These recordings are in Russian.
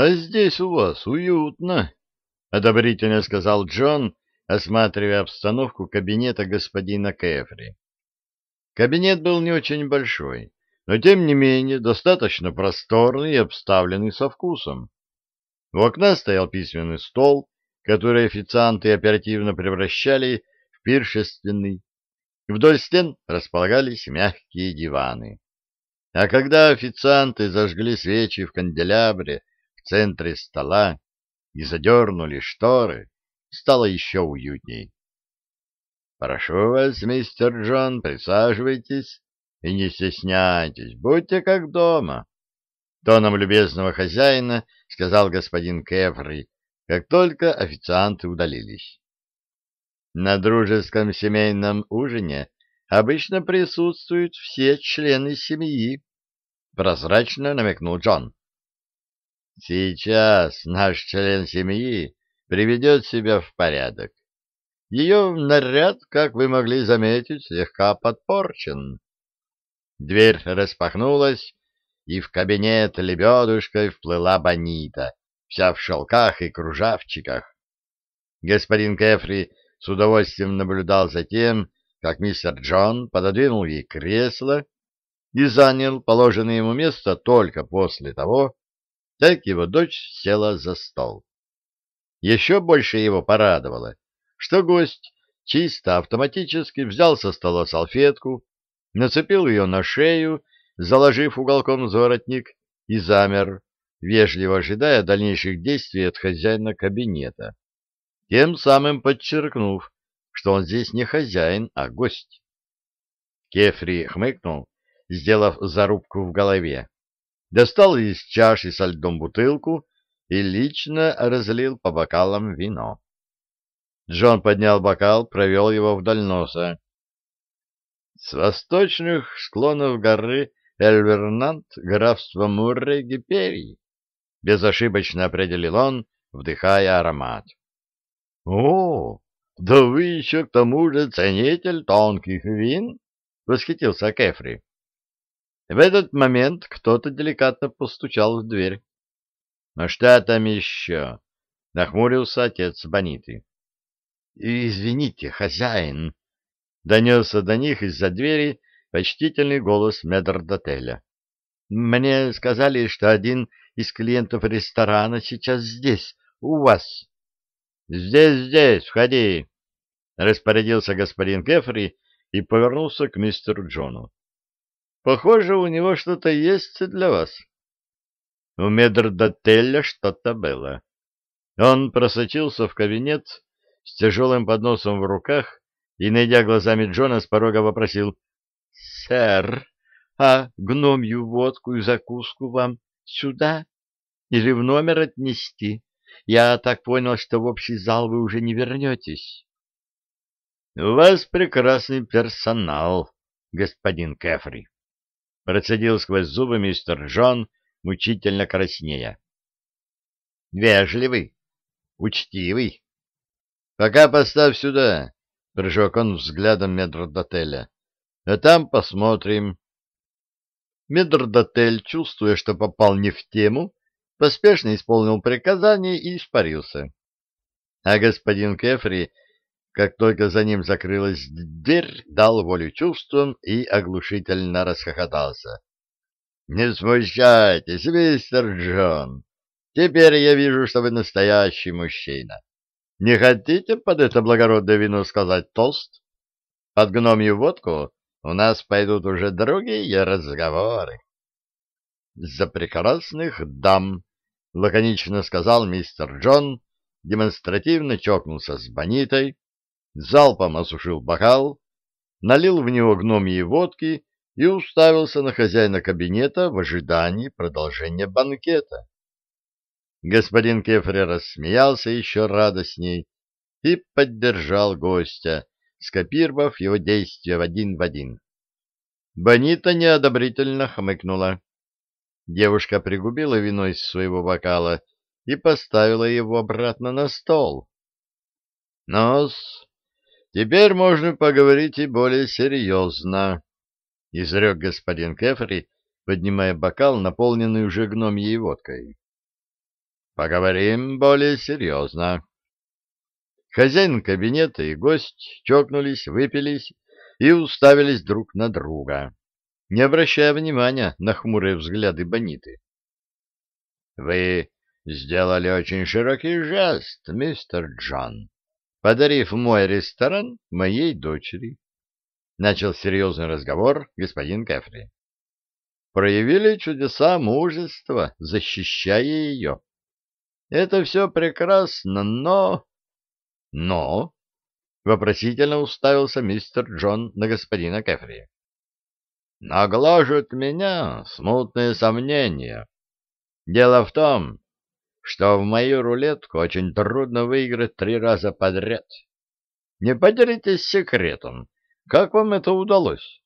А здесь у вас уютно, — одобрительно сказал Джон, осматривая обстановку кабинета господина Кэфри. Кабинет был не очень большой, но тем не менее достаточно просторный и обставленный со вкусом. У окна стоял письменный стол, который официанты оперативно превращали в пиршественный. Вдоль стен располагались мягкие диваны. А когда официанты зажгли свечи в канделябре центре стола и задернули шторы, стало еще уютней. — Прошу вас, мистер Джон, присаживайтесь и не стесняйтесь, будьте как дома. Тоном любезного хозяина сказал господин Кефри, как только официанты удалились. На дружеском семейном ужине обычно присутствуют все члены семьи, прозрачно намекнул Джон. Сейчас наш член семьи приведет себя в порядок. Ее наряд, как вы могли заметить, слегка подпорчен. Дверь распахнулась, и в кабинет лебедушкой вплыла Бонита, вся в шелках и кружавчиках. Господин Кефри с удовольствием наблюдал за тем, как мистер Джон пододвинул ей кресло и занял положенное ему место только после того, как его дочь села за стол. Еще больше его порадовало, что гость чисто автоматически взял со стола салфетку, нацепил ее на шею, заложив уголком заворотник, и замер, вежливо ожидая дальнейших действий от хозяина кабинета, тем самым подчеркнув, что он здесь не хозяин, а гость. Кефри хмыкнул, сделав зарубку в голове, достал из чаши со льдом бутылку и лично разлил по бокалам вино. Джон поднял бокал, провел его вдоль носа. С восточных склонов горы Эльвернант, графство Мурре, Гиперий, безошибочно определил он, вдыхая аромат. — О, да вы еще к тому же ценитель тонких вин? — восхитился Кефри. В этот момент кто-то деликатно постучал в дверь. — Ну что там еще? — нахмурился отец Бониты. «Извините, хозяин!» — донесся до них из-за двери почтительный голос медрдотеля. «Мне сказали, что один из клиентов ресторана сейчас здесь, у вас». «Здесь, здесь, входи!» — распорядился господин Кефри и повернулся к мистеру Джону. «Похоже, у него что-то есть для вас». У медрдотеля что-то было. Он просочился в кабинет с тяжелым подносом в руках и, найдя глазами Джона, с порога вопросил, «Сэр, а гномью водку и закуску вам сюда или в номер отнести? Я так понял, что в общий зал вы уже не вернетесь». «У вас прекрасный персонал, господин Кефри», — процедил сквозь зубы мистер Джон, мучительно краснея. «Вежливый, учтивый, Пока поставь сюда, — прижег он взглядом медрдотеля. — А там посмотрим. Медрдотель, чувствуя, что попал не в тему, поспешно исполнил приказание и испарился. А господин Кефри, как только за ним закрылась дверь, дал волю чувствам и оглушительно расхохотался. — Не смущайтесь, мистер Джон. Теперь я вижу, что вы настоящий мужчина. Не хотите под это благородное вино сказать тост? Под гномью водку у нас пойдут уже другие разговоры. — За прекрасных дам! — лаконично сказал мистер Джон, демонстративно чокнулся с бонитой, залпом осушил бокал, налил в него гномьи водки и уставился на хозяина кабинета в ожидании продолжения банкета. Господин Кефри рассмеялся еще радостней и поддержал гостя, скопировав его действия в один в один. Бонита неодобрительно хмыкнула. Девушка пригубила вино из своего бокала и поставила его обратно на стол. Нос, теперь можно поговорить и более серьезно, — изрек господин Кефри, поднимая бокал, наполненный уже гномьей водкой. поговорим более серьезно. Хозяин кабинета и гость чокнулись, выпились и уставились друг на друга, не обращая внимания на хмурые взгляды Бониты. — Вы сделали очень широкий жест, мистер Джон, подарив мой ресторан моей дочери. Начал серьезный разговор господин Кефри. Проявили чудеса мужества, защищая ее. Это все прекрасно, но... Но... Вопросительно уставился мистер Джон на господина Кефри. Наглажут меня смутные сомнения. Дело в том, что в мою рулетку очень трудно выиграть три раза подряд. Не поделитесь секретом. Как вам это удалось?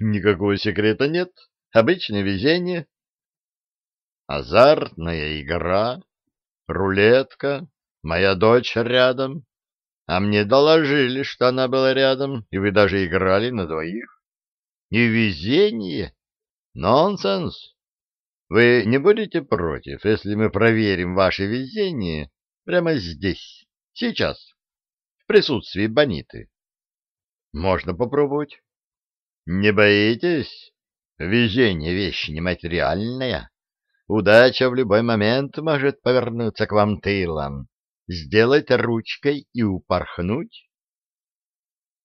Никакого секрета нет. Обычное везение. Азартная игра, рулетка, моя дочь рядом. А мне доложили, что она была рядом, и вы даже играли на двоих. И везение? Нонсенс. Вы не будете против, если мы проверим ваше везение прямо здесь, сейчас, в присутствии Бониты? Можно попробовать. Не боитесь? Везение — вещь нематериальная. Удача в любой момент может повернуться к вам тылом, сделать ручкой и упорхнуть.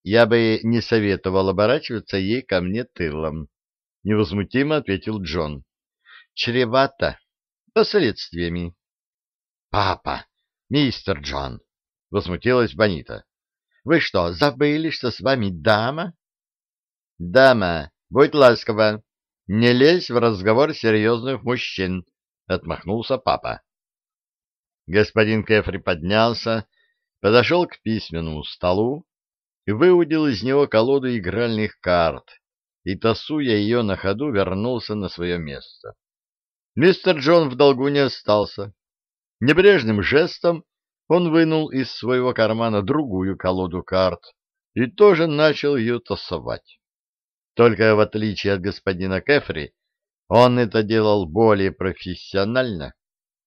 Я бы не советовал оборачиваться ей ко мне тылом, — невозмутимо ответил Джон чревато последствиями. — Папа, мистер Джон, — возмутилась Бонита, — вы что, забыли, что с вами дама? — Дама, будь ласкова, не лезь в разговор серьезных мужчин, — отмахнулся папа. Господин Кефри поднялся, подошел к письменному столу и выудил из него колоду игральных карт и, тасуя ее на ходу, вернулся на свое место. Мистер Джон в долгу не остался. Небрежным жестом он вынул из своего кармана другую колоду карт и тоже начал ее тасовать. Только в отличие от господина Кефри, он это делал более профессионально,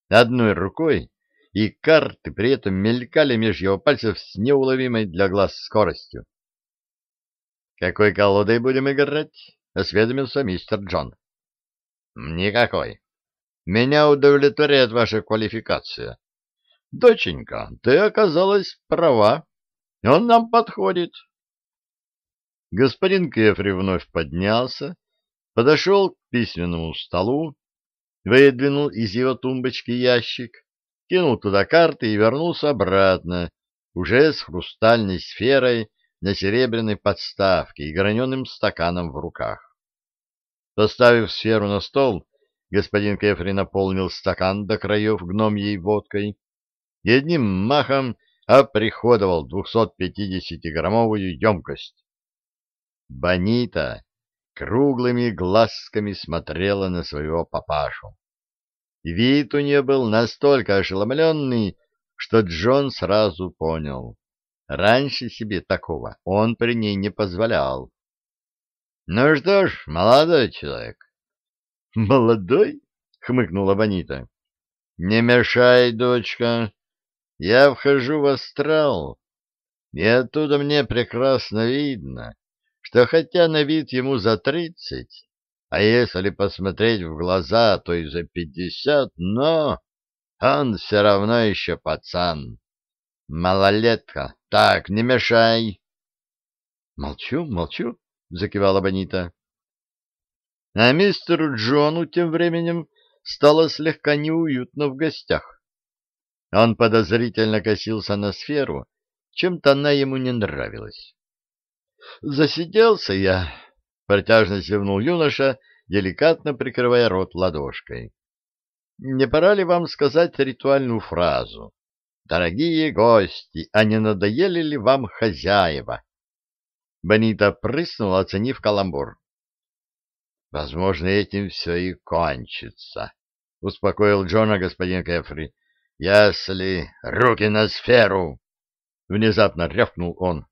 одной рукой, и карты при этом мелькали меж его пальцев с неуловимой для глаз скоростью. «Какой колодой будем играть?» — осведомился мистер Джон. «Никакой. Меня удовлетворяет ваша квалификация. Доченька, ты оказалась права. Он нам подходит. Господин Кефри вновь поднялся, подошел к письменному столу, выдвинул из его тумбочки ящик, кинул туда карты и вернулся обратно, уже с хрустальной сферой на серебряной подставке и граненым стаканом в руках. Поставив сферу на стол, господин Кефри наполнил стакан до краев гномьей водкой и одним махом оприходовал 250-граммовую емкость. Бонита круглыми глазками смотрела на своего папашу. Вид у нее был настолько ошеломленный, что Джон сразу понял. Раньше себе такого он при ней не позволял. — Ну что ж, молодой человек, «Молодой?» — хмыкнула Бонита. «Не мешай, дочка. Я вхожу в астрал, и оттуда мне прекрасно видно, что хотя на вид ему за тридцать, а если посмотреть в глаза, то и за пятьдесят, но он все равно еще пацан. Малолетка. Так, не мешай». «Молчу, молчу», — закивала Бонита. А мистеру Джону тем временем стало слегка неуютно в гостях. Он подозрительно косился на сферу, чем-то она ему не нравилась. «Засиделся я», — протяжно зевнул юноша, деликатно прикрывая рот ладошкой. «Не пора ли вам сказать ритуальную фразу? Дорогие гости, а не надоели ли вам хозяева?» Бонита прыснула, оценив каламбур. Возможно, этим все и кончится, — успокоил Джона господин Кефри. — Если... Руки на сферу! — внезапно рявкнул он.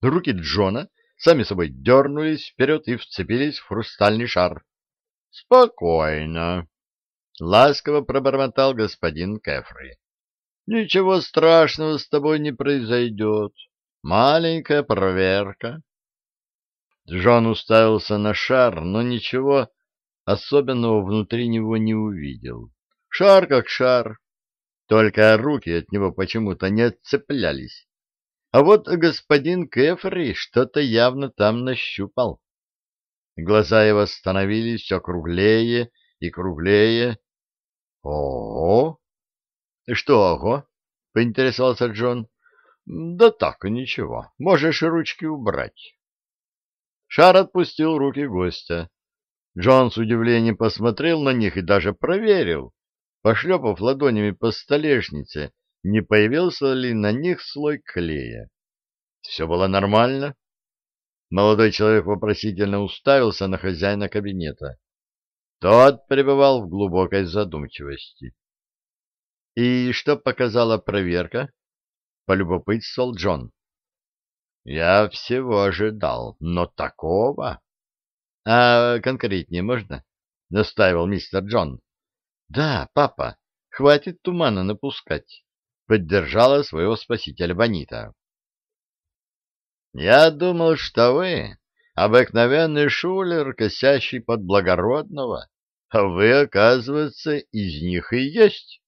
Руки Джона сами собой дернулись вперед и вцепились в хрустальный шар. — Спокойно. ласково пробормотал господин Кефри. Ничего страшного с тобой не произойдет. Маленькая проверка. Джон уставился на шар, но ничего особенного внутри него не увидел. Шар как шар, только руки от него почему-то не отцеплялись. А вот господин Кефри что-то явно там нащупал. Глаза его становились все круглее и круглее. «Ого!» «Что ого?» — поинтересовался Джон. «Да так, ничего. Можешь ручки убрать». Шар отпустил руки гостя. Джон с удивлением посмотрел на них и даже проверил, пошлепав ладонями по столешнице, не появился ли на них слой клея. Все было нормально. Молодой человек вопросительно уставился на хозяина кабинета. Тот пребывал в глубокой задумчивости. — И что показала проверка? — полюбопытствовал Джон. — Я всего ожидал, но такого... — А конкретнее можно? — настаивал мистер Джон. — Да, папа, хватит тумана напускать, — поддержала своего спасителя Бонита. — Я думал, что вы обыкновенный шулер, косящий под благородного, а вы, оказывается, из них и есть.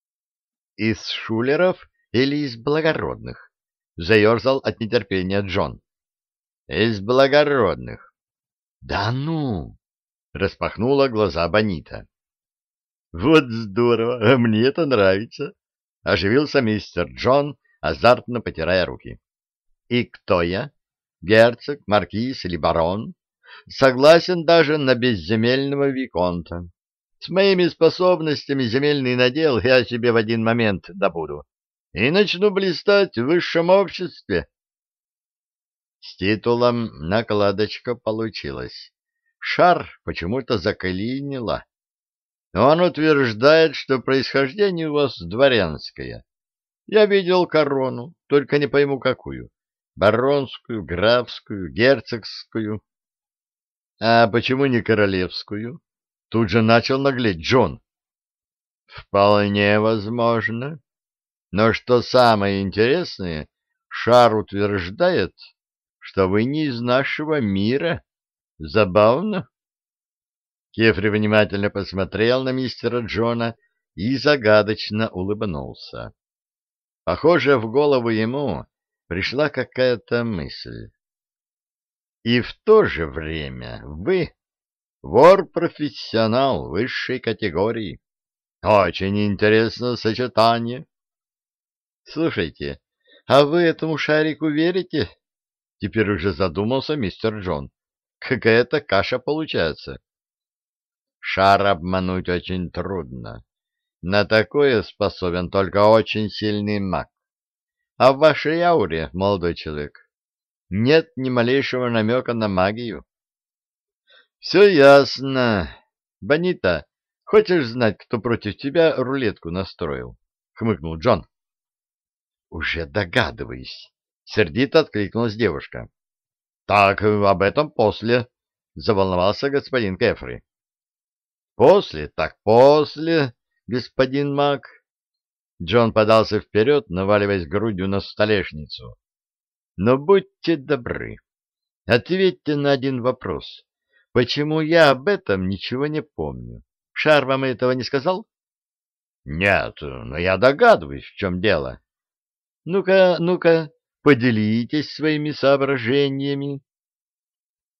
— Из шулеров или из благородных? — заерзал от нетерпения Джон. — Из благородных. Да ну! Распахнула глаза Бонита. Вот здорово, а мне это нравится. Оживился мистер Джон, азартно потирая руки. И кто я? Герцог, маркиз или барон? Согласен даже на безземельного виконта. С моими способностями земельный надел я себе в один момент добуду и начну блистать в высшем обществе. С титулом накладочка получилась. Шар почему-то заклинило. Он утверждает, что происхождение у вас дворянское. Я видел корону, только не пойму какую. Баронскую, графскую, герцогскую. А почему не королевскую? Тут же начал наглеть Джон. Вполне возможно. Но что самое интересное, Шар утверждает, что вы не из нашего мира. Забавно. Кефри внимательно посмотрел на мистера Джона и загадочно улыбнулся. Похоже, в голову ему пришла какая-то мысль. И в то же время вы вор-профессионал высшей категории. Очень интересное сочетание. Слушайте, а вы этому шарику верите? Теперь уже задумался мистер Джон. Какая-то каша получается. Шар обмануть очень трудно. На такое способен только очень сильный маг. А в вашей ауре, молодой человек, нет ни малейшего намека на магию. Все ясно. Бонита, хочешь знать, кто против тебя рулетку настроил? Хмыкнул Джон. Уже догадываюсь. Сердито откликнулась девушка. — Так, об этом после, — заволновался господин Кефри. — После, так после, господин Мак. Джон подался вперед, наваливаясь грудью на столешницу. — Но будьте добры, ответьте на один вопрос. Почему я об этом ничего не помню? Шар вам этого не сказал? — Нет, но я догадываюсь, в чем дело. — Ну-ка, ну-ка, Поделитесь своими соображениями.